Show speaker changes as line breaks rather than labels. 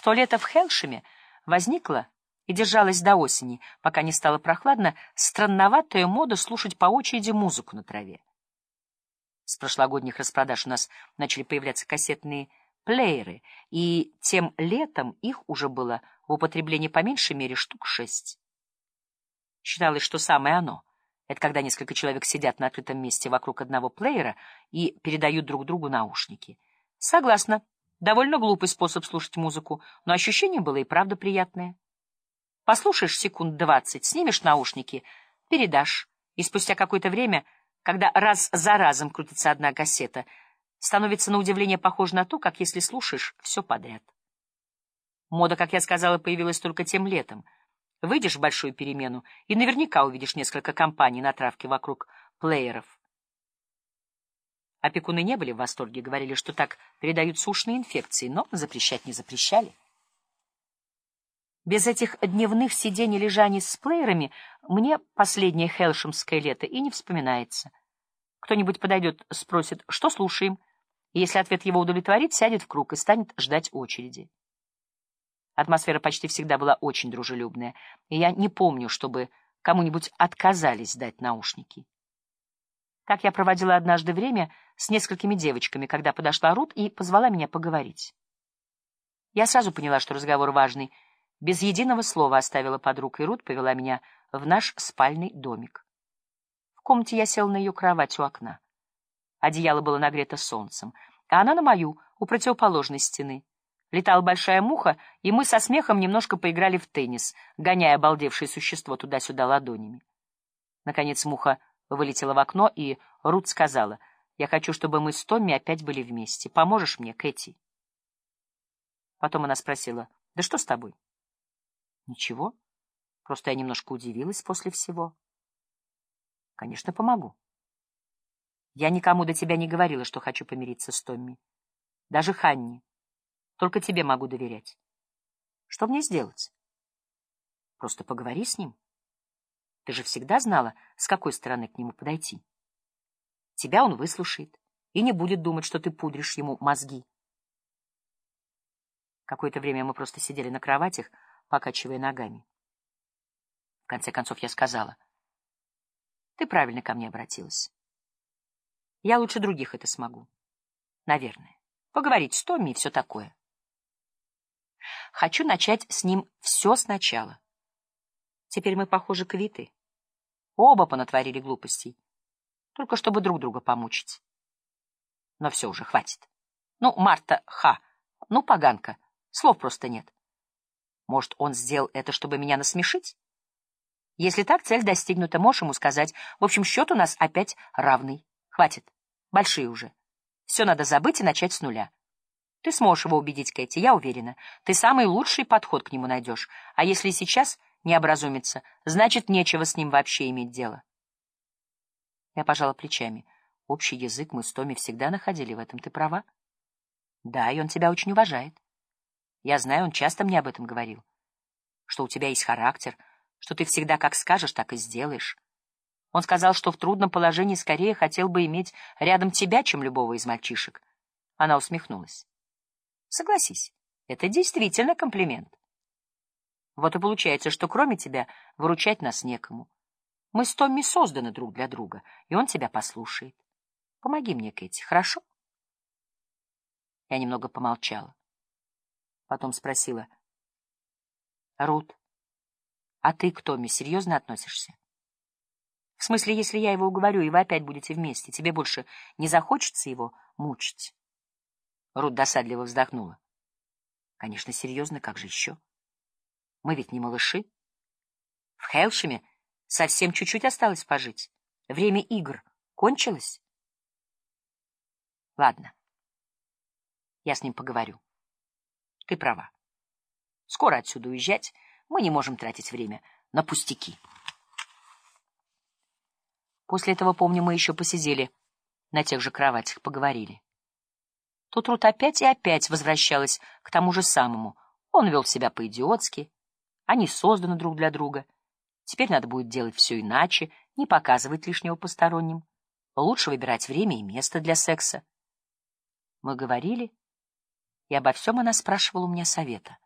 В туалета в Хелшеме возникла и держалась до осени, пока не стало прохладно, странноватая мода слушать по очереди музыку на траве. С прошлогодних распродаж у нас начали появляться кассетные плееры, и тем летом их уже было в употреблении по меньшей мере штук шесть. Считалось, что самое оно — это когда несколько человек сидят на открытом месте вокруг одного плеера и передают друг другу наушники. Согласна, довольно глупый способ слушать музыку, но ощущение было и правда приятное. Послушаешь секунд двадцать, снимешь наушники, передашь, и спустя какое-то время, когда раз за разом крутится одна кассета, становится на удивление похоже на то, как если слушаешь все подряд. Мода, как я сказала, появилась только тем летом. Выйдешь в большую перемену, и наверняка увидишь несколько компаний на травке вокруг плееров. Опекуны не были в восторге, говорили, что так передают сушные инфекции, но запрещать не запрещали. Без этих дневных сидений лежаний с плеерами мне последнее хелшемское лето и не вспоминается. Кто-нибудь подойдет, спросит, что слушаем, и если ответ его удовлетворит, сядет в круг и станет ждать очереди. Атмосфера почти всегда была очень дружелюбная, и я не помню, чтобы кому-нибудь отказались дать наушники. Так я проводила однажды время с несколькими девочками, когда подошла Рут и позвала меня поговорить. Я сразу поняла, что разговор важный — без единого слова оставила подруг, и Рут повела меня в наш спальный домик. В комнате я сел на ее кровать у окна. Одеяло было нагрето солнцем, а она на мою, у противоположной стены. Летала большая муха, и мы со смехом немножко поиграли в теннис, гоняя обалдевшее существо туда-сюда ладонями. Наконец муха вылетела в окно, и Рут сказала, «Я хочу, чтобы мы с Томми опять были вместе. Поможешь мне, Кэти?» Потом она спросила, «Да что с тобой?» Ничего. Просто я немножко удивилась после всего. Конечно, помогу. Я никому до тебя не говорила, что хочу помириться с Томми. Даже Ханни. Только тебе могу доверять. Что мне сделать? Просто поговори с ним. Ты же всегда знала, с какой стороны к нему подойти. Тебя он выслушает и не будет думать, что ты пудришь ему мозги. Какое-то время мы просто сидели на кроватях, покачивая ногами. В конце концов я сказала, ты правильно ко мне обратилась. Я лучше других это смогу. Наверное. Поговорить с Томми и все такое. Хочу начать с ним все сначала. Теперь мы, похожи, квиты. Оба понатворили глупостей. Только чтобы друг друга помучить. Но все уже, хватит. Ну, Марта, ха, ну, поганка, слов просто нет. Может, он сделал это, чтобы меня насмешить? Если так, цель достигнута, можешь ему сказать. В общем, счет у нас опять равный. Хватит. Большие уже. Все надо забыть и начать с нуля. Ты сможешь его убедить, Кэти, я уверена. Ты самый лучший подход к нему найдешь. А если сейчас не образумится, значит, нечего с ним вообще иметь дело. Я пожала плечами. Общий язык мы с Томи всегда находили в этом. Ты права. Да, и он тебя очень уважает. Я знаю, он часто мне об этом говорил. Что у тебя есть характер, что ты всегда как скажешь, так и сделаешь. Он сказал, что в трудном положении скорее хотел бы иметь рядом тебя, чем любого из мальчишек. Она усмехнулась. Согласись, это действительно комплимент. Вот и получается, что кроме тебя выручать нас некому. Мы с Томми созданы друг для друга, и он тебя послушает. Помоги мне, Кэти, хорошо? Я немного помолчала. Потом спросила. — Рут, а ты к Томми серьезно относишься? В смысле, если я его уговорю, и вы опять будете вместе, тебе больше не захочется его мучить? Рут досадливо вздохнула. — Конечно, серьезно, как же еще? Мы ведь не малыши. В Хелшеме совсем чуть-чуть осталось пожить. Время игр кончилось. Ладно, я с ним поговорю. Ты права. Скоро отсюда уезжать, мы не можем тратить время на пустяки. После этого, помню, мы еще посидели на тех же кроватях, поговорили. Тут Рут опять и опять возвращалась к тому же самому. Он вел себя по-идиотски. Они созданы друг для друга. Теперь надо будет делать все иначе, не показывать лишнего посторонним. Лучше выбирать время и место для секса. Мы говорили, и обо всем она спрашивала у меня совета.